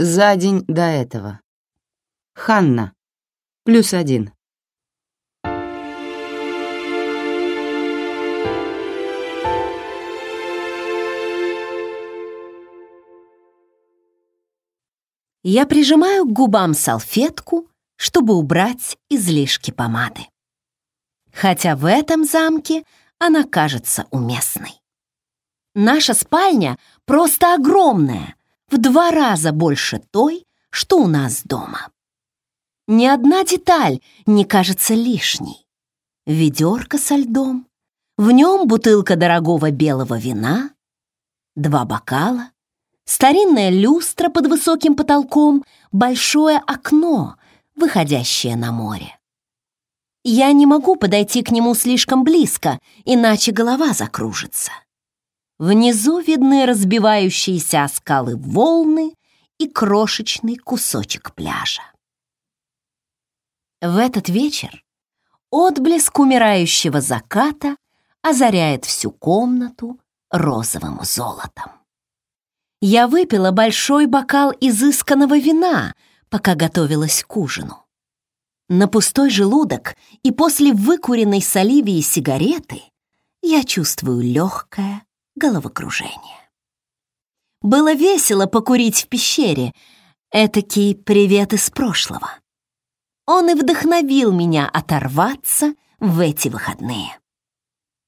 За день до этого. Ханна. Плюс один. Я прижимаю к губам салфетку, чтобы убрать излишки помады. Хотя в этом замке она кажется уместной. Наша спальня просто огромная, в два раза больше той, что у нас дома. Ни одна деталь не кажется лишней. Ведерко со льдом, в нем бутылка дорогого белого вина, два бокала, старинная люстра под высоким потолком, большое окно, выходящее на море. Я не могу подойти к нему слишком близко, иначе голова закружится. Внизу видны разбивающиеся о скалы волны и крошечный кусочек пляжа. В этот вечер отблеск умирающего заката озаряет всю комнату розовым золотом. Я выпила большой бокал изысканного вина, пока готовилась к ужину. На пустой желудок и после выкуренной с оливии сигареты я чувствую легкое головокружение. Было весело покурить в пещере, этакий привет из прошлого. Он и вдохновил меня оторваться в эти выходные.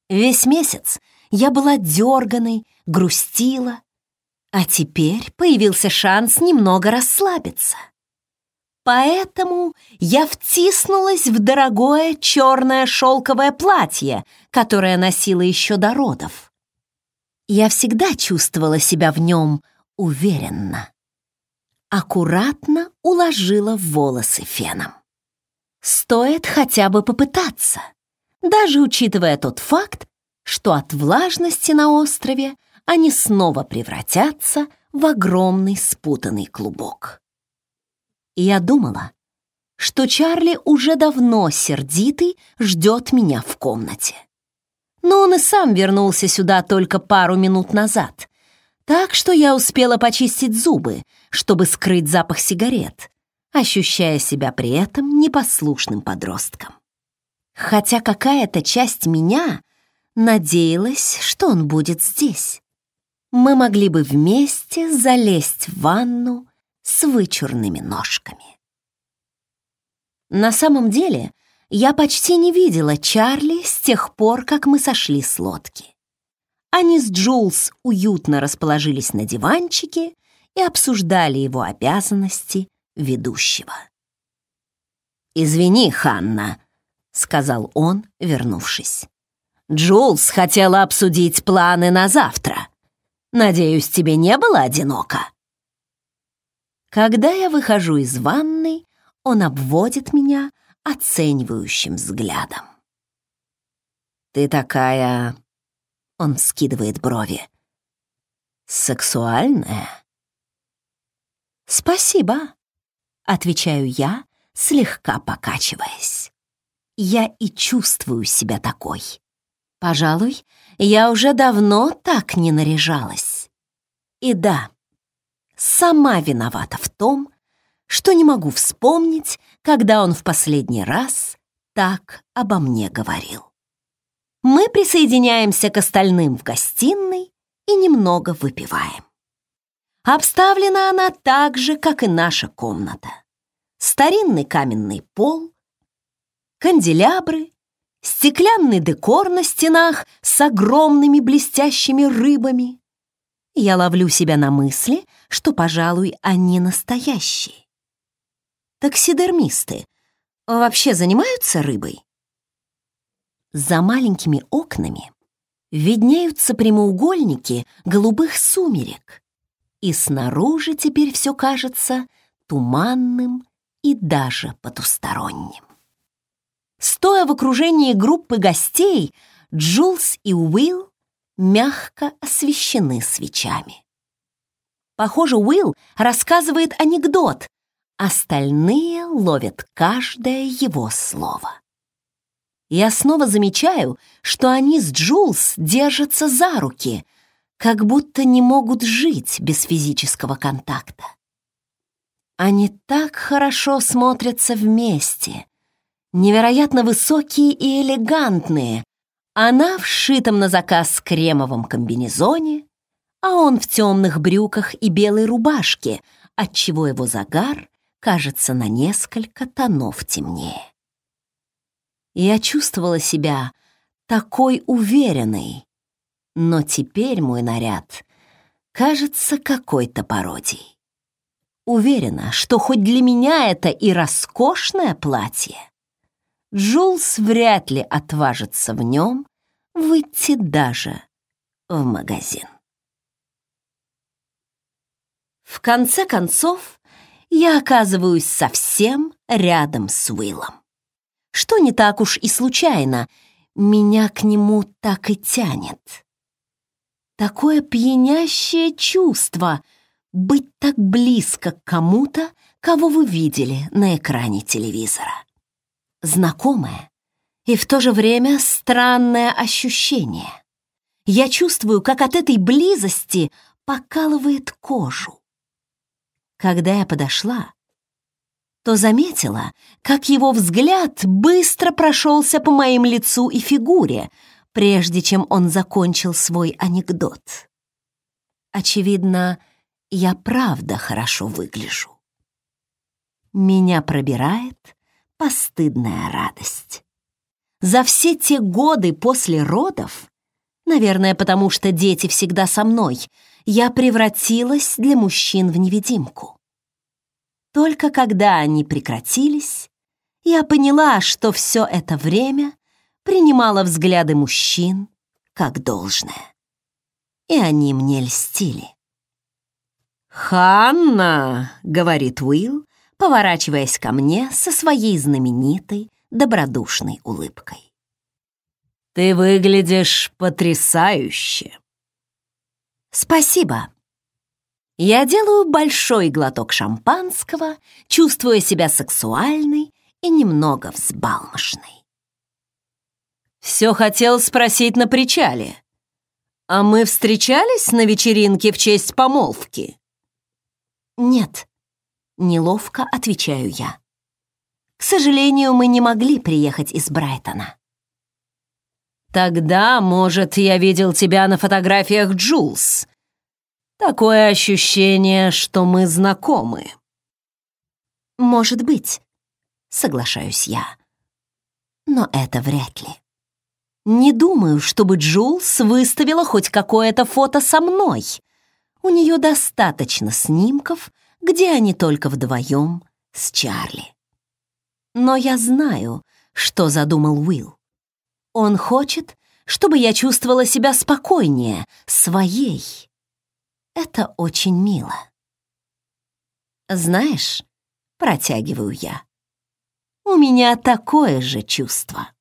Весь месяц я была дерганой, грустила, а теперь появился шанс немного расслабиться. Поэтому я втиснулась в дорогое черное шелковое платье, которое носила еще до родов. Я всегда чувствовала себя в нем уверенно. Аккуратно уложила волосы феном. Стоит хотя бы попытаться, даже учитывая тот факт, что от влажности на острове они снова превратятся в огромный спутанный клубок. Я думала, что Чарли уже давно сердитый ждет меня в комнате. Но он и сам вернулся сюда только пару минут назад, так что я успела почистить зубы, чтобы скрыть запах сигарет, ощущая себя при этом непослушным подростком. Хотя какая-то часть меня надеялась, что он будет здесь мы могли бы вместе залезть в ванну с вычурными ножками. На самом деле, я почти не видела Чарли с тех пор, как мы сошли с лодки. Они с Джулс уютно расположились на диванчике и обсуждали его обязанности ведущего. «Извини, Ханна», — сказал он, вернувшись. «Джулс хотела обсудить планы на завтра». Надеюсь, тебе не было одиноко?» Когда я выхожу из ванной, он обводит меня оценивающим взглядом. «Ты такая...» — он скидывает брови. «Сексуальная?» «Спасибо», — отвечаю я, слегка покачиваясь. Я и чувствую себя такой. Пожалуй, я уже давно так не наряжалась. И да, сама виновата в том, что не могу вспомнить, когда он в последний раз так обо мне говорил. Мы присоединяемся к остальным в гостиной и немного выпиваем. Обставлена она так же, как и наша комната. Старинный каменный пол, канделябры стеклянный декор на стенах с огромными блестящими рыбами. Я ловлю себя на мысли, что, пожалуй, они настоящие. Таксидермисты вообще занимаются рыбой? За маленькими окнами виднеются прямоугольники голубых сумерек, и снаружи теперь все кажется туманным и даже потусторонним. Стоя в окружении группы гостей, Джулс и Уилл мягко освещены свечами. Похоже, Уилл рассказывает анекдот, остальные ловят каждое его слово. Я снова замечаю, что они с Джулс держатся за руки, как будто не могут жить без физического контакта. Они так хорошо смотрятся вместе, невероятно высокие и элегантные. Она в шитом на заказ кремовом комбинезоне, а он в темных брюках и белой рубашке, отчего его загар кажется на несколько тонов темнее. Я чувствовала себя такой уверенной, но теперь мой наряд кажется какой-то пародией. Уверена, что хоть для меня это и роскошное платье, Джулс вряд ли отважится в нем выйти даже в магазин. В конце концов, я оказываюсь совсем рядом с Уиллом. Что не так уж и случайно, меня к нему так и тянет. Такое пьянящее чувство быть так близко к кому-то, кого вы видели на экране телевизора. Знакомое и в то же время странное ощущение. Я чувствую, как от этой близости покалывает кожу. Когда я подошла, то заметила, как его взгляд быстро прошелся по моим лицу и фигуре, прежде чем он закончил свой анекдот. Очевидно, я правда хорошо выгляжу. Меня пробирает постыдная радость. За все те годы после родов, наверное, потому что дети всегда со мной, я превратилась для мужчин в невидимку. Только когда они прекратились, я поняла, что все это время принимала взгляды мужчин как должное. И они мне льстили. «Ханна!» — говорит Уилл, поворачиваясь ко мне со своей знаменитой добродушной улыбкой. «Ты выглядишь потрясающе!» «Спасибо!» Я делаю большой глоток шампанского, чувствуя себя сексуальной и немного взбалмошной. Все хотел спросить на причале. А мы встречались на вечеринке в честь помолвки? Нет, неловко отвечаю я. К сожалению, мы не могли приехать из Брайтона. Тогда, может, я видел тебя на фотографиях Джулс, Такое ощущение, что мы знакомы. Может быть, соглашаюсь я. Но это вряд ли. Не думаю, чтобы Джулс выставила хоть какое-то фото со мной. У нее достаточно снимков, где они только вдвоем с Чарли. Но я знаю, что задумал Уилл. Он хочет, чтобы я чувствовала себя спокойнее, своей. Это очень мило. Знаешь, протягиваю я, у меня такое же чувство.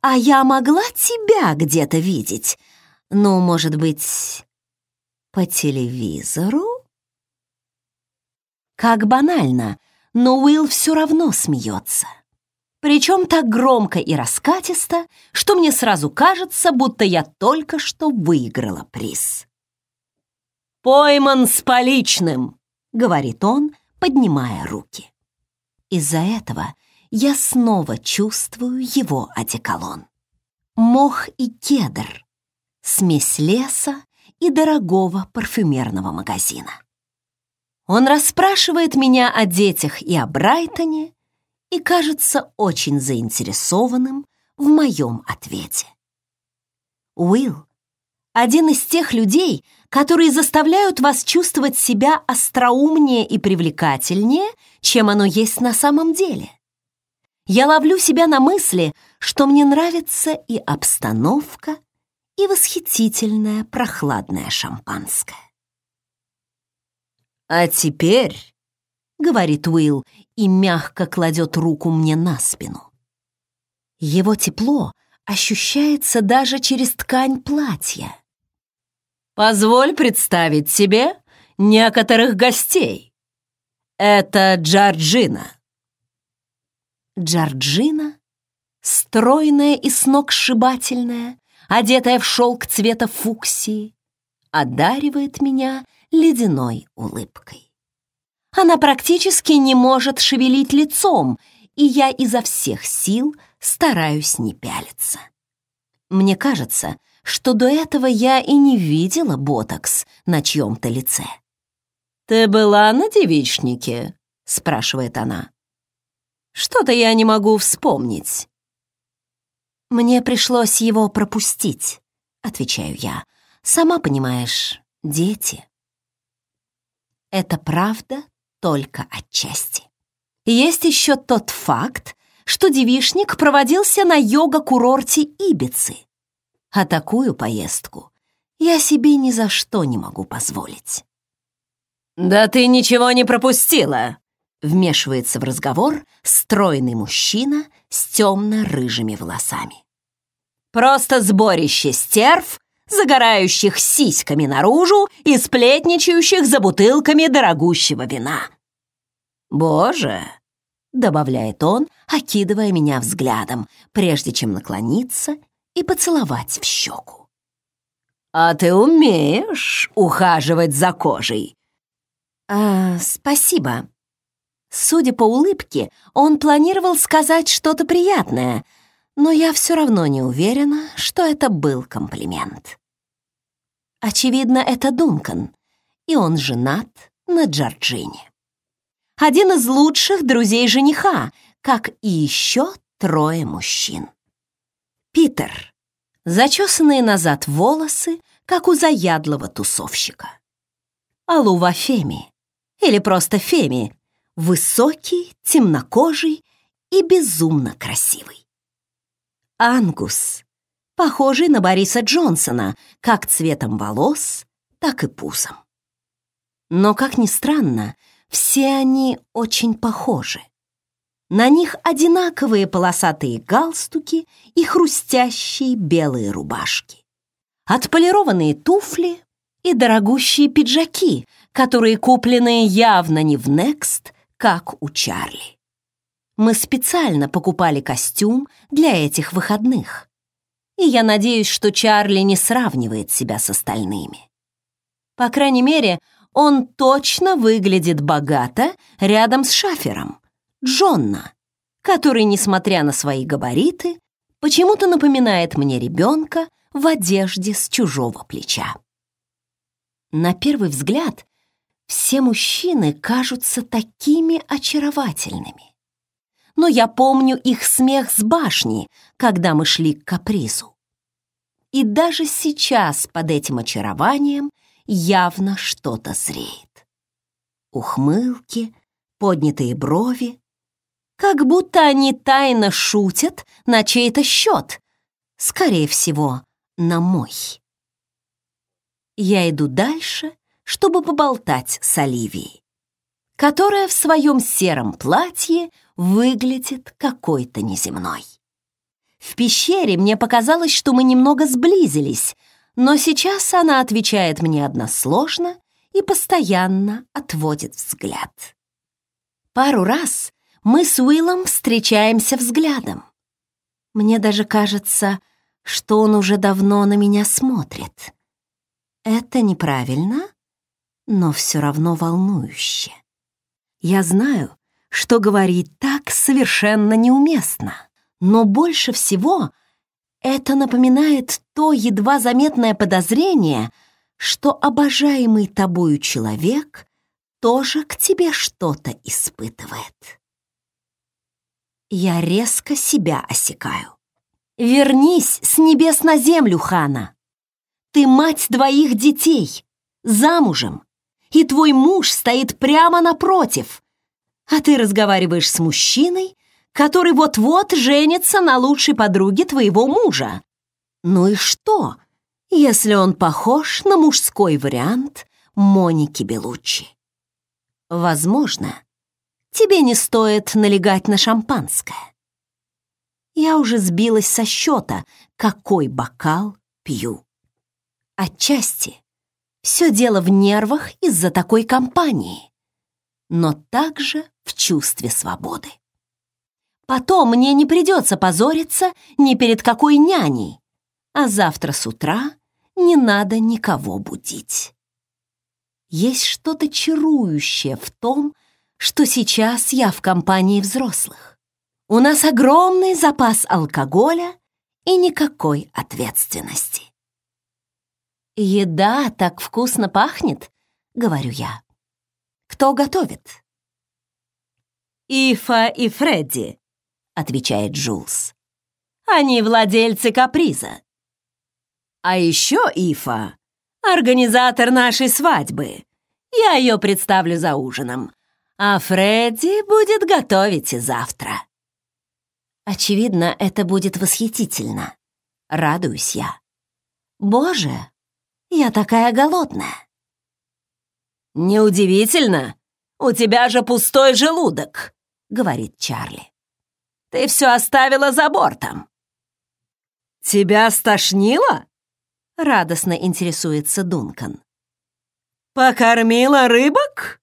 А я могла тебя где-то видеть. Ну, может быть, по телевизору? Как банально, но Уилл все равно смеется. Причем так громко и раскатисто, что мне сразу кажется, будто я только что выиграла приз. «Пойман с поличным», — говорит он, поднимая руки. Из-за этого я снова чувствую его одеколон. Мох и кедр, смесь леса и дорогого парфюмерного магазина. Он расспрашивает меня о детях и о Брайтоне и кажется очень заинтересованным в моем ответе. Уилл — один из тех людей, которые заставляют вас чувствовать себя остроумнее и привлекательнее, чем оно есть на самом деле. Я ловлю себя на мысли, что мне нравится и обстановка, и восхитительное прохладное шампанское. «А теперь», — говорит Уилл и мягко кладет руку мне на спину, его тепло ощущается даже через ткань платья. Позволь представить себе некоторых гостей. Это Джорджина. Джорджина, стройная и сногсшибательная, одетая в шелк цвета фуксии, одаривает меня ледяной улыбкой. Она практически не может шевелить лицом, и я изо всех сил стараюсь не пялиться. Мне кажется, что до этого я и не видела ботокс на чьем-то лице. «Ты была на девичнике?» — спрашивает она. «Что-то я не могу вспомнить». «Мне пришлось его пропустить», — отвечаю я. «Сама понимаешь, дети». Это правда только отчасти. Есть еще тот факт, что девишник проводился на йога-курорте Ибицы. А такую поездку я себе ни за что не могу позволить. «Да ты ничего не пропустила!» Вмешивается в разговор стройный мужчина с темно-рыжими волосами. «Просто сборище стерв, загорающих сиськами наружу и сплетничающих за бутылками дорогущего вина. Боже, добавляет он, окидывая меня взглядом, прежде чем наклониться и поцеловать в щеку. «А ты умеешь ухаживать за кожей?» «А, спасибо». Судя по улыбке, он планировал сказать что-то приятное, но я все равно не уверена, что это был комплимент. Очевидно, это Дункан, и он женат на Джорджине один из лучших друзей жениха, как и еще трое мужчин. Питер. Зачесанные назад волосы, как у заядлого тусовщика. Алува Феми, или просто Феми, высокий, темнокожий и безумно красивый. Ангус, похожий на Бориса Джонсона, как цветом волос, так и пузом. Но, как ни странно, все они очень похожи. На них одинаковые полосатые галстуки и хрустящие белые рубашки. Отполированные туфли и дорогущие пиджаки, которые куплены явно не в Next, как у Чарли. Мы специально покупали костюм для этих выходных. И я надеюсь, что Чарли не сравнивает себя с остальными. По крайней мере, он точно выглядит богато рядом с шафером, Джонна, который, несмотря на свои габариты, почему-то напоминает мне ребенка в одежде с чужого плеча. На первый взгляд все мужчины кажутся такими очаровательными. Но я помню их смех с башни, когда мы шли к капризу. И даже сейчас под этим очарованием явно что-то зреет. Ухмылки, поднятые брови, как будто они тайно шутят на чей-то счет, скорее всего, на мой. Я иду дальше, чтобы поболтать с Оливией, которая в своем сером платье выглядит какой-то неземной. В пещере мне показалось, что мы немного сблизились, но сейчас она отвечает мне односложно и постоянно отводит взгляд. Пару раз мы с Уиллом встречаемся взглядом. Мне даже кажется, что он уже давно на меня смотрит. Это неправильно, но все равно волнующе. Я знаю, что говорить так совершенно неуместно, но больше всего это напоминает то едва заметное подозрение, что обожаемый тобою человек тоже к тебе что-то испытывает. Я резко себя осекаю. Вернись с небес на землю, Хана. Ты мать двоих детей, замужем, и твой муж стоит прямо напротив, а ты разговариваешь с мужчиной, который вот-вот женится на лучшей подруге твоего мужа. Ну и что, если он похож на мужской вариант Моники Белуччи? Возможно, тебе не стоит налегать на шампанское. Я уже сбилась со счета, какой бокал пью. Отчасти все дело в нервах из-за такой компании, но также в чувстве свободы. Потом мне не придется позориться ни перед какой няней, а завтра с утра не надо никого будить. Есть что-то чарующее в том, что сейчас я в компании взрослых. У нас огромный запас алкоголя и никакой ответственности. «Еда так вкусно пахнет», — говорю я. «Кто готовит?» «Ифа и Фредди», — отвечает Джулс. «Они владельцы каприза. А еще Ифа — организатор нашей свадьбы. Я ее представлю за ужином, а Фредди будет готовить и завтра». Очевидно, это будет восхитительно. Радуюсь я. Боже, я такая голодная. Неудивительно, у тебя же пустой желудок, говорит Чарли. Ты все оставила за бортом. Тебя стошнило? Радостно интересуется Дункан. Покормила рыбок?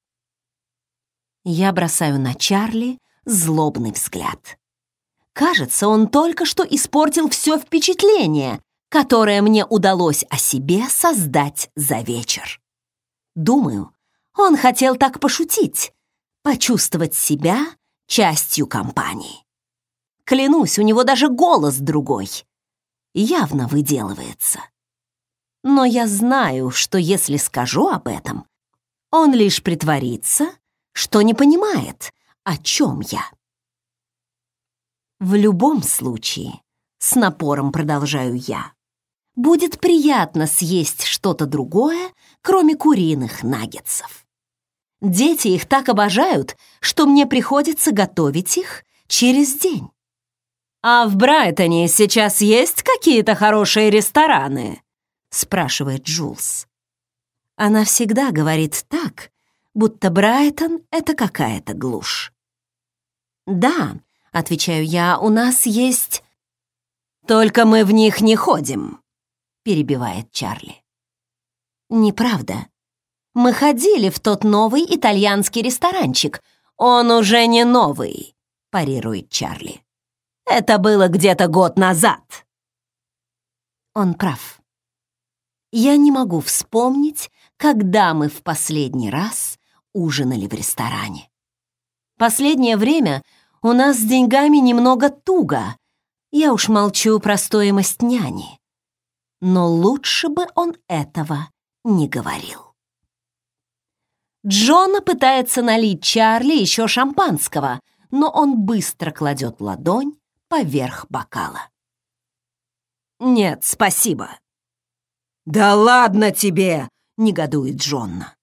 Я бросаю на Чарли злобный взгляд. Кажется, он только что испортил все впечатление, которое мне удалось о себе создать за вечер. Думаю, он хотел так пошутить, почувствовать себя частью компании. Клянусь, у него даже голос другой. Явно выделывается. Но я знаю, что если скажу об этом, он лишь притворится, что не понимает, о чем я. В любом случае, с напором продолжаю я, будет приятно съесть что-то другое, кроме куриных наггетсов. Дети их так обожают, что мне приходится готовить их через день. «А в Брайтоне сейчас есть какие-то хорошие рестораны?» — спрашивает Джулс. Она всегда говорит так, будто Брайтон — это какая-то глушь. «Да, Отвечаю я, у нас есть... Только мы в них не ходим, перебивает Чарли. Неправда. Мы ходили в тот новый итальянский ресторанчик. Он уже не новый, парирует Чарли. Это было где-то год назад. Он прав. Я не могу вспомнить, когда мы в последний раз ужинали в ресторане. Последнее время у нас с деньгами немного туго. Я уж молчу про стоимость няни. Но лучше бы он этого не говорил. Джона пытается налить Чарли еще шампанского, но он быстро кладет ладонь поверх бокала. «Нет, спасибо». «Да ладно тебе!» — негодует Джонна.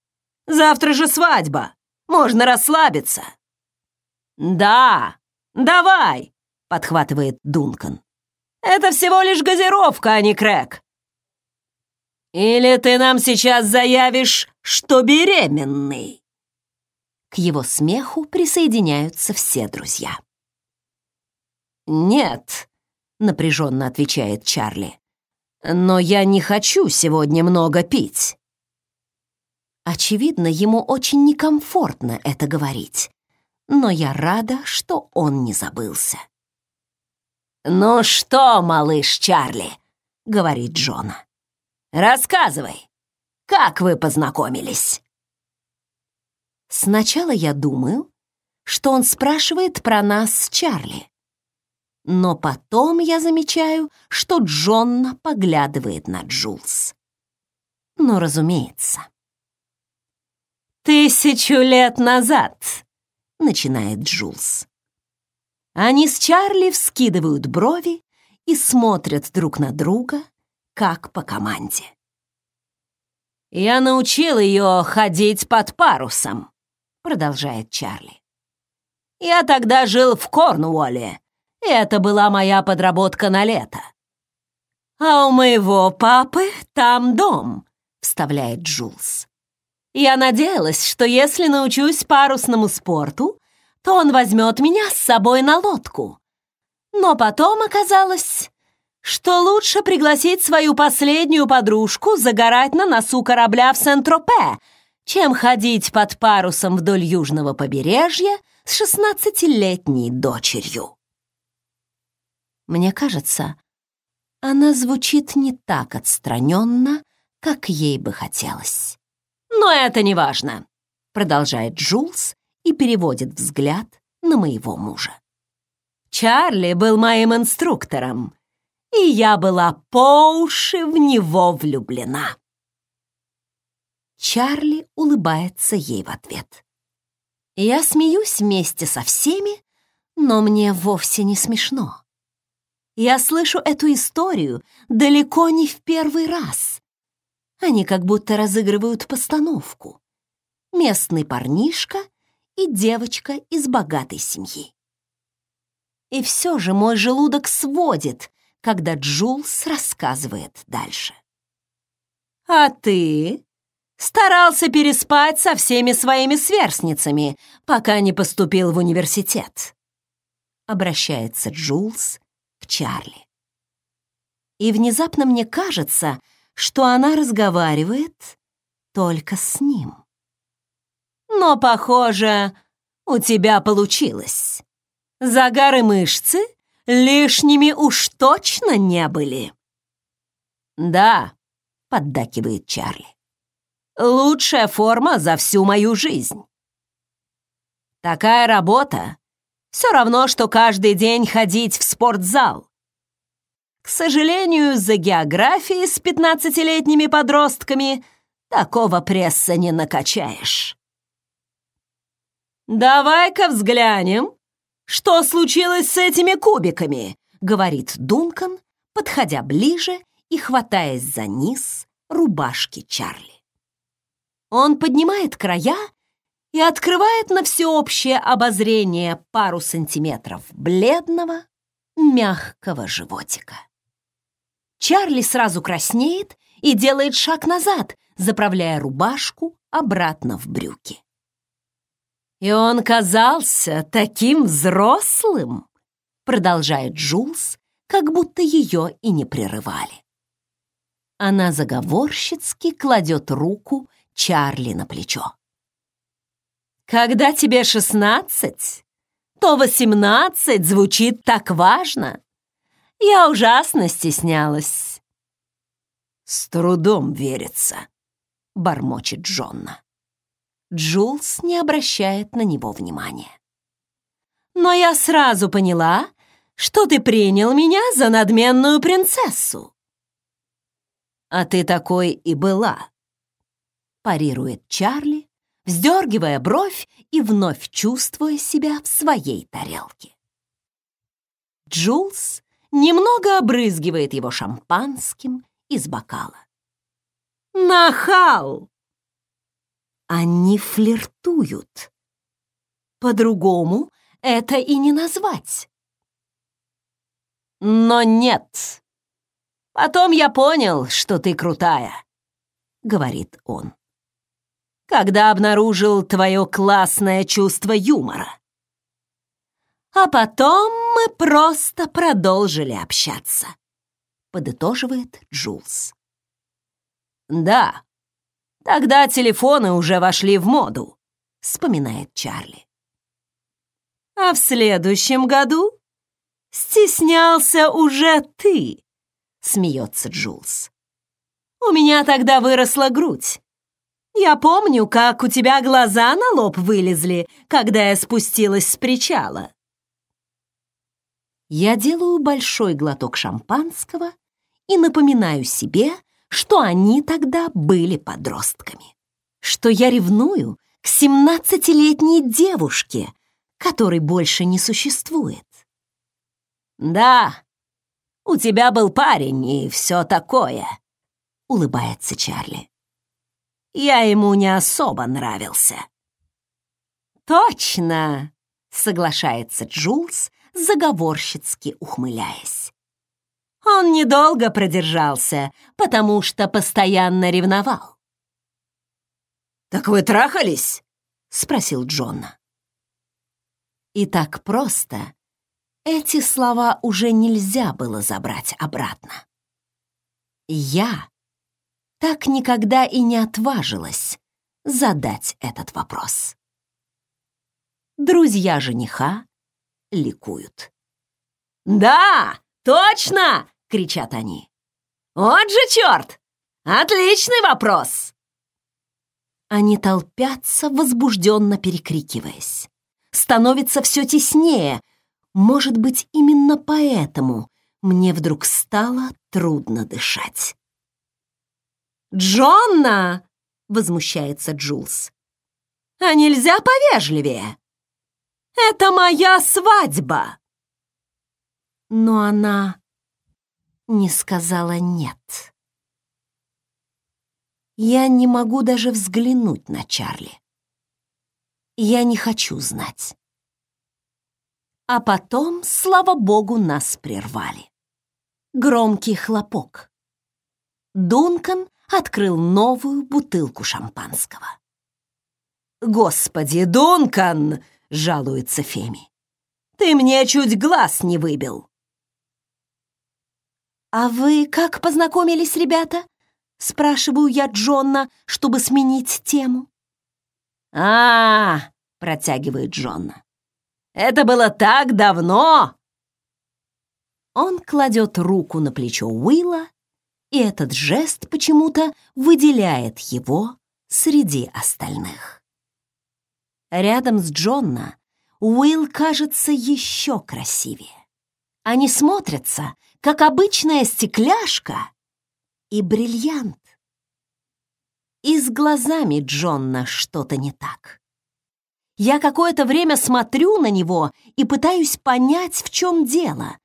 «Завтра же свадьба! Можно расслабиться!» «Да, давай!» — подхватывает Дункан. «Это всего лишь газировка, а не крэк!» «Или ты нам сейчас заявишь, что беременный?» К его смеху присоединяются все друзья. «Нет», — напряженно отвечает Чарли, «но я не хочу сегодня много пить». Очевидно, ему очень некомфортно это говорить, но я рада, что он не забылся. «Ну что, малыш Чарли?» — говорит Джона. «Рассказывай, как вы познакомились?» Сначала я думаю, что он спрашивает про нас с Чарли. Но потом я замечаю, что Джонна поглядывает на Джулс. Ну, разумеется. «Тысячу лет назад», начинает Джулс. Они с Чарли вскидывают брови и смотрят друг на друга, как по команде. «Я научил ее ходить под парусом», — продолжает Чарли. «Я тогда жил в Корнуолле, и это была моя подработка на лето». «А у моего папы там дом», — вставляет Джулс. Я надеялась, что если научусь парусному спорту, то он возьмет меня с собой на лодку. Но потом оказалось, что лучше пригласить свою последнюю подружку загорать на носу корабля в Сент-Тропе, чем ходить под парусом вдоль южного побережья с шестнадцатилетней дочерью. Мне кажется, она звучит не так отстраненно, как ей бы хотелось. Но это не важно, продолжает Джулс и переводит взгляд на моего мужа. Чарли был моим инструктором, и я была по уши в него влюблена. Чарли улыбается ей в ответ. Я смеюсь вместе со всеми, но мне вовсе не смешно. Я слышу эту историю далеко не в первый раз. Они как будто разыгрывают постановку. Местный парнишка и девочка из богатой семьи. И все же мой желудок сводит, когда Джулс рассказывает дальше. «А ты старался переспать со всеми своими сверстницами, пока не поступил в университет», обращается Джулс к Чарли. И внезапно мне кажется, что она разговаривает только с ним. «Но, похоже, у тебя получилось». Загар и мышцы лишними уж точно не были. Да, поддакивает Чарли. Лучшая форма за всю мою жизнь. Такая работа все равно, что каждый день ходить в спортзал. К сожалению, за географией с пятнадцатилетними подростками такого пресса не накачаешь. «Давай-ка взглянем, «Что случилось с этими кубиками?» — говорит Дункан, подходя ближе и хватаясь за низ рубашки Чарли. Он поднимает края и открывает на всеобщее обозрение пару сантиметров бледного, мягкого животика. Чарли сразу краснеет и делает шаг назад, заправляя рубашку обратно в брюки. «И он казался таким взрослым!» Продолжает Джулс, как будто ее и не прерывали. Она заговорщицки кладет руку Чарли на плечо. «Когда тебе шестнадцать, то восемнадцать звучит так важно. Я ужасно стеснялась». «С трудом верится», — бормочет Джонна. Джулс не обращает на него внимания. «Но я сразу поняла, что ты принял меня за надменную принцессу». «А ты такой и была», — парирует Чарли, вздергивая бровь и вновь чувствуя себя в своей тарелке. Джулс немного обрызгивает его шампанским из бокала. «Нахал!» Они флиртуют. По-другому это и не назвать. Но нет. Потом я понял, что ты крутая, говорит он. Когда обнаружил твое классное чувство юмора. А потом мы просто продолжили общаться, подытоживает Джулс. Да, Тогда телефоны уже вошли в моду, вспоминает Чарли. А в следующем году стеснялся уже ты, смеется Джулс. У меня тогда выросла грудь. Я помню, как у тебя глаза на лоб вылезли, когда я спустилась с причала. Я делаю большой глоток шампанского и напоминаю себе, что они тогда были подростками. Что я ревную к семнадцатилетней девушке, которой больше не существует. «Да, у тебя был парень и все такое», — улыбается Чарли. «Я ему не особо нравился». «Точно!» — соглашается Джулс, заговорщицки ухмыляясь. Он недолго продержался, потому что постоянно ревновал. «Так вы трахались?» — спросил Джона. И так просто эти слова уже нельзя было забрать обратно. Я так никогда и не отважилась задать этот вопрос. Друзья жениха ликуют. «Да, точно!» Кричат они. «Вот же черт! Отличный вопрос!» Они толпятся, возбужденно перекрикиваясь. Становится все теснее. Может быть, именно поэтому мне вдруг стало трудно дышать. «Джонна!» — возмущается Джулс. «А нельзя повежливее? Это моя свадьба!» Но она не сказала «нет». Я не могу даже взглянуть на Чарли. Я не хочу знать. А потом, слава богу, нас прервали. Громкий хлопок. Дункан открыл новую бутылку шампанского. «Господи, Дункан!» — жалуется Феми. «Ты мне чуть глаз не выбил!» «А вы как познакомились, ребята?» — спрашиваю я Джонна, чтобы сменить тему. а, -а, -а протягивает Джонна. «Это было так давно!» Он кладет руку на плечо Уилла, и этот жест почему-то выделяет его среди остальных. Рядом с Джонна Уилл кажется еще красивее. Они смотрятся, как обычная стекляшка и бриллиант. И с глазами Джонна что-то не так. Я какое-то время смотрю на него и пытаюсь понять, в чем дело.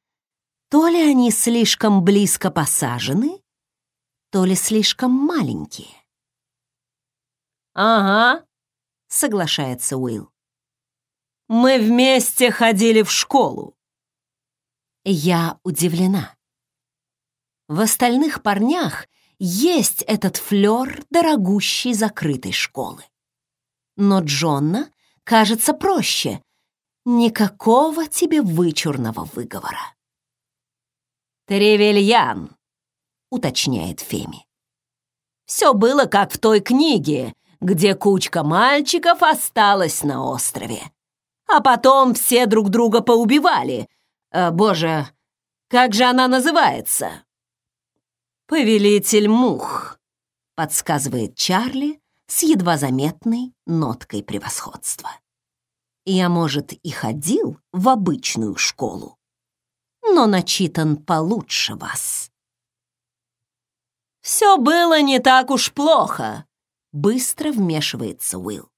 То ли они слишком близко посажены, то ли слишком маленькие. «Ага», — соглашается Уилл. «Мы вместе ходили в школу». Я удивлена. В остальных парнях есть этот флёр дорогущей закрытой школы. Но Джонна кажется проще. Никакого тебе вычурного выговора. «Тревельян», — уточняет Феми. «Все было как в той книге, где кучка мальчиков осталась на острове. А потом все друг друга поубивали. Э, боже, как же она называется?» «Повелитель мух», — подсказывает Чарли с едва заметной ноткой превосходства. Я, может, и ходил в обычную школу, но начитан получше вас. «Все было не так уж плохо», — быстро вмешивается Уилл.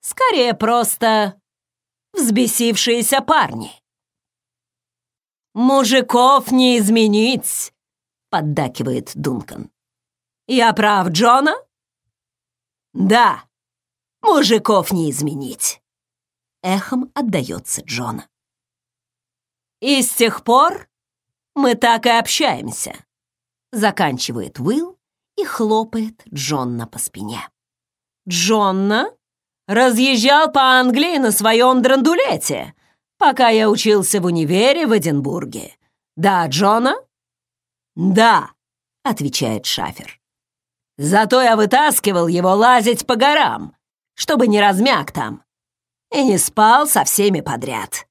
«Скорее просто взбесившиеся парни». «Мужиков не изменить», — поддакивает Дункан. «Я прав, Джона?» «Да, мужиков не изменить», — эхом отдается Джона. «И с тех пор мы так и общаемся», — заканчивает Уилл и хлопает Джонна по спине. «Джонна разъезжал по Англии на своем драндулете, пока я учился в универе в Эдинбурге. Да, Джона?» «Да», — отвечает Шафер. «Зато я вытаскивал его лазить по горам, чтобы не размяк там, и не спал со всеми подряд».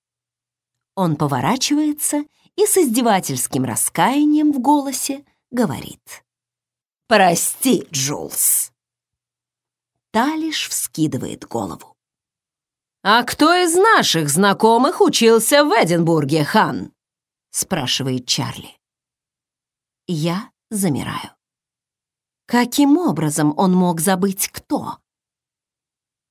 Он поворачивается и с издевательским раскаянием в голосе говорит. «Прости, Джулс». Та лишь вскидывает голову. «А кто из наших знакомых учился в Эдинбурге, хан?» спрашивает Чарли. Я замираю. Каким образом он мог забыть кто?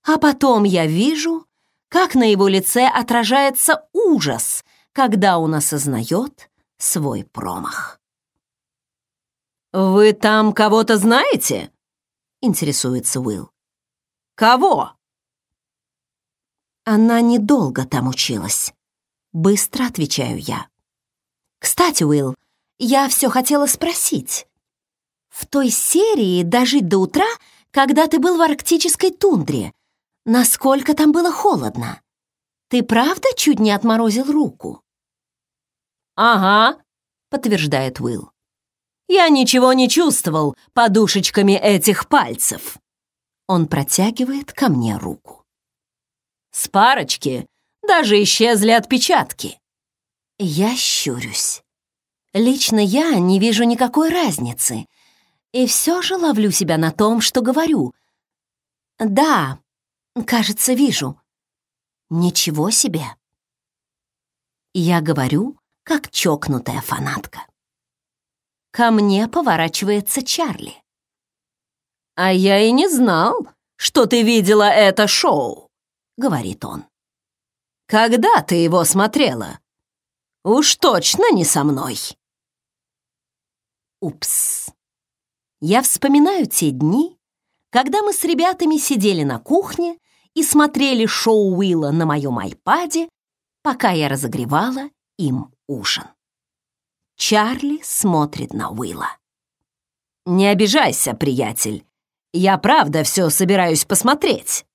А потом я вижу, как на его лице отражается ужас, когда он осознает свой промах. «Вы там кого-то знаете?» — интересуется Уилл. «Кого?» Она недолго там училась. Быстро отвечаю я. «Кстати, Уилл, я все хотела спросить. В той серии «Дожить до утра», когда ты был в арктической тундре, насколько там было холодно? Ты правда чуть не отморозил руку?» «Ага», — подтверждает Уилл. «Я ничего не чувствовал подушечками этих пальцев». Он протягивает ко мне руку. С парочки даже исчезли отпечатки. Я щурюсь. Лично я не вижу никакой разницы. И все же ловлю себя на том, что говорю. Да, кажется, вижу. Ничего себе. Я говорю, как чокнутая фанатка. Ко мне поворачивается Чарли. «А я и не знал, что ты видела это шоу», — говорит он. «Когда ты его смотрела? Уж точно не со мной». Упс. Я вспоминаю те дни, когда мы с ребятами сидели на кухне и смотрели шоу Уилла на моем айпаде, пока я разогревала им ужин. Чарли смотрит на Уилла. «Не обижайся, приятель. Я правда все собираюсь посмотреть».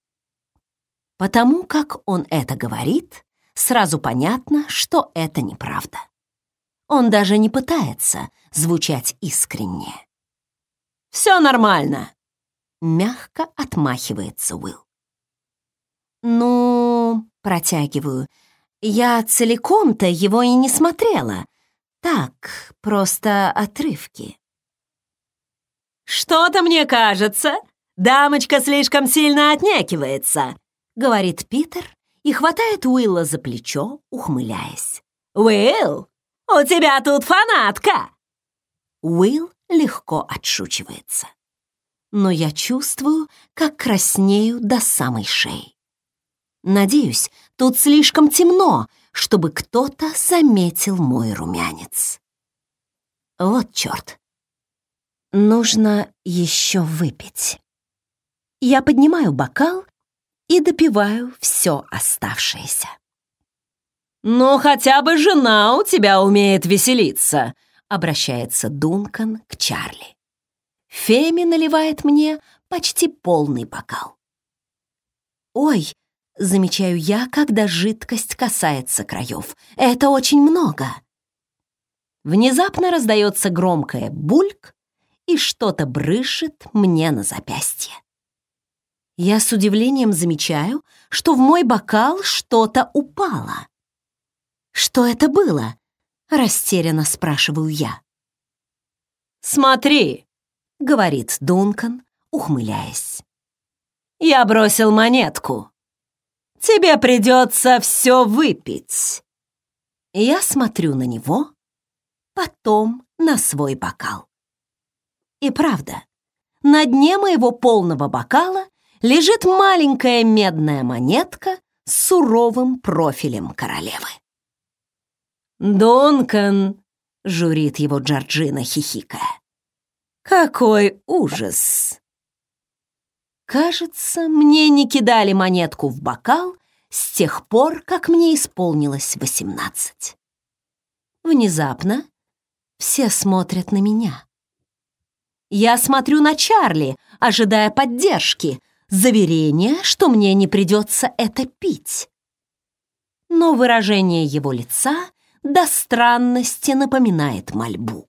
Потому как он это говорит, сразу понятно, что это неправда. Он даже не пытается звучать искренне. «Все нормально», — мягко отмахивается Уилл. «Ну...» — протягиваю. «Я целиком-то его и не смотрела. Так, просто отрывки». «Что-то мне кажется, дамочка слишком сильно отнекивается», — говорит Питер и хватает Уилла за плечо, ухмыляясь. «Уилл, у тебя тут фанатка!» Уилл легко отшучивается. Но я чувствую, как краснею до самой шеи. Надеюсь, тут слишком темно, чтобы кто-то заметил мой румянец. Вот черт. Нужно еще выпить. Я поднимаю бокал и допиваю все оставшееся. «Ну, хотя бы жена у тебя умеет веселиться», обращается Дункан к Чарли. Феми наливает мне почти полный бокал. «Ой!» — замечаю я, когда жидкость касается краев. «Это очень много!» Внезапно раздается громкое бульк, и что-то брышет мне на запястье. Я с удивлением замечаю, что в мой бокал что-то упало. Что это было? Растерянно спрашиваю я. «Смотри», — говорит Дункан, ухмыляясь. «Я бросил монетку. Тебе придется все выпить». Я смотрю на него, потом на свой бокал. И правда, на дне моего полного бокала лежит маленькая медная монетка с суровым профилем королевы. «Дункан!» — журит его Джорджина, хихикая. «Какой ужас!» Кажется, мне не кидали монетку в бокал с тех пор, как мне исполнилось восемнадцать. Внезапно все смотрят на меня. Я смотрю на Чарли, ожидая поддержки, заверения, что мне не придется это пить. Но выражение его лица до странности напоминает мольбу.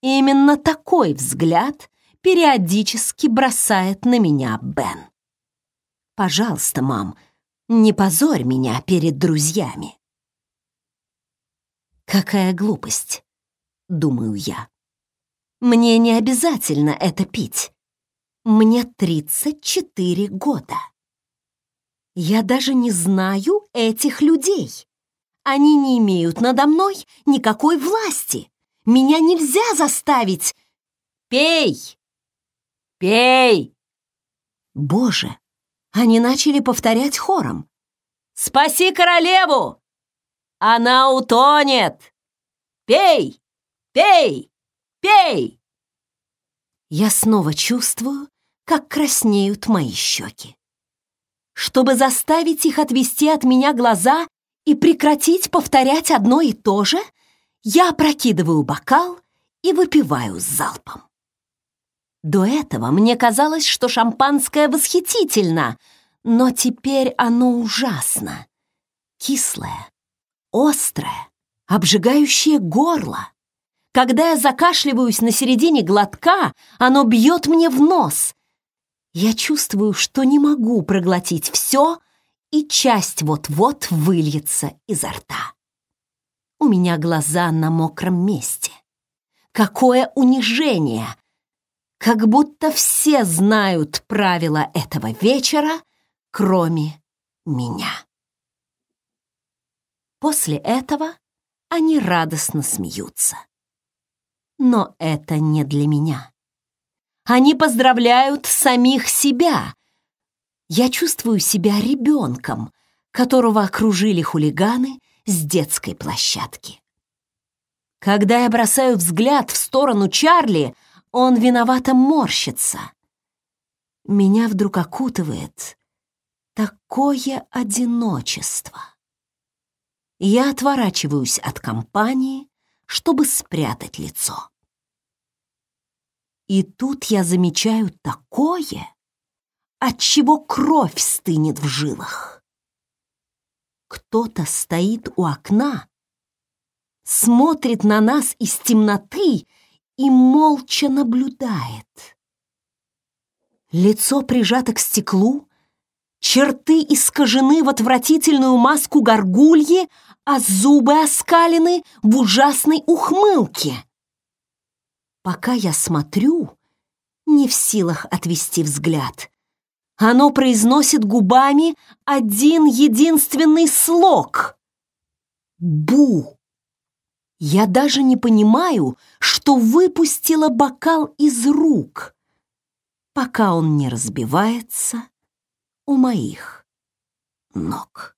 Именно такой взгляд периодически бросает на меня Бен. Пожалуйста, мам, не позорь меня перед друзьями. Какая глупость, думаю я. Мне не обязательно это пить. Мне 34 года. Я даже не знаю этих людей. Они не имеют надо мной никакой власти. Меня нельзя заставить. Пей! Пей! Боже, они начали повторять хором. Спаси королеву! Она утонет! Пей! Пей! Пей! Я снова чувствую, как краснеют мои щеки. Чтобы заставить их отвести от меня глаза, и прекратить повторять одно и то же, я опрокидываю бокал и выпиваю с залпом. До этого мне казалось, что шампанское восхитительно, но теперь оно ужасно. Кислое, острое, обжигающее горло. Когда я закашливаюсь на середине глотка, оно бьет мне в нос. Я чувствую, что не могу проглотить все, и часть вот-вот выльется изо рта. У меня глаза на мокром месте. Какое унижение! как будто все знают правила этого вечера, кроме меня. После этого они радостно смеются. Но это не для меня. Они поздравляют самих себя. Я чувствую себя ребенком, которого окружили хулиганы с детской площадки. Когда я бросаю взгляд в сторону Чарли, он виновато морщится. Меня вдруг окутывает такое одиночество. Я отворачиваюсь от компании, чтобы спрятать лицо. И тут я замечаю такое, от чего кровь стынет в жилах. Кто-то стоит у окна, смотрит на нас из темноты и молча наблюдает. Лицо прижато к стеклу, черты искажены в отвратительную маску горгульи, а зубы оскалены в ужасной ухмылке. Пока я смотрю, не в силах отвести взгляд, оно произносит губами один единственный слог — «Бу». Я даже не понимаю, что выпустила бокал из рук, пока он не разбивается у моих ног.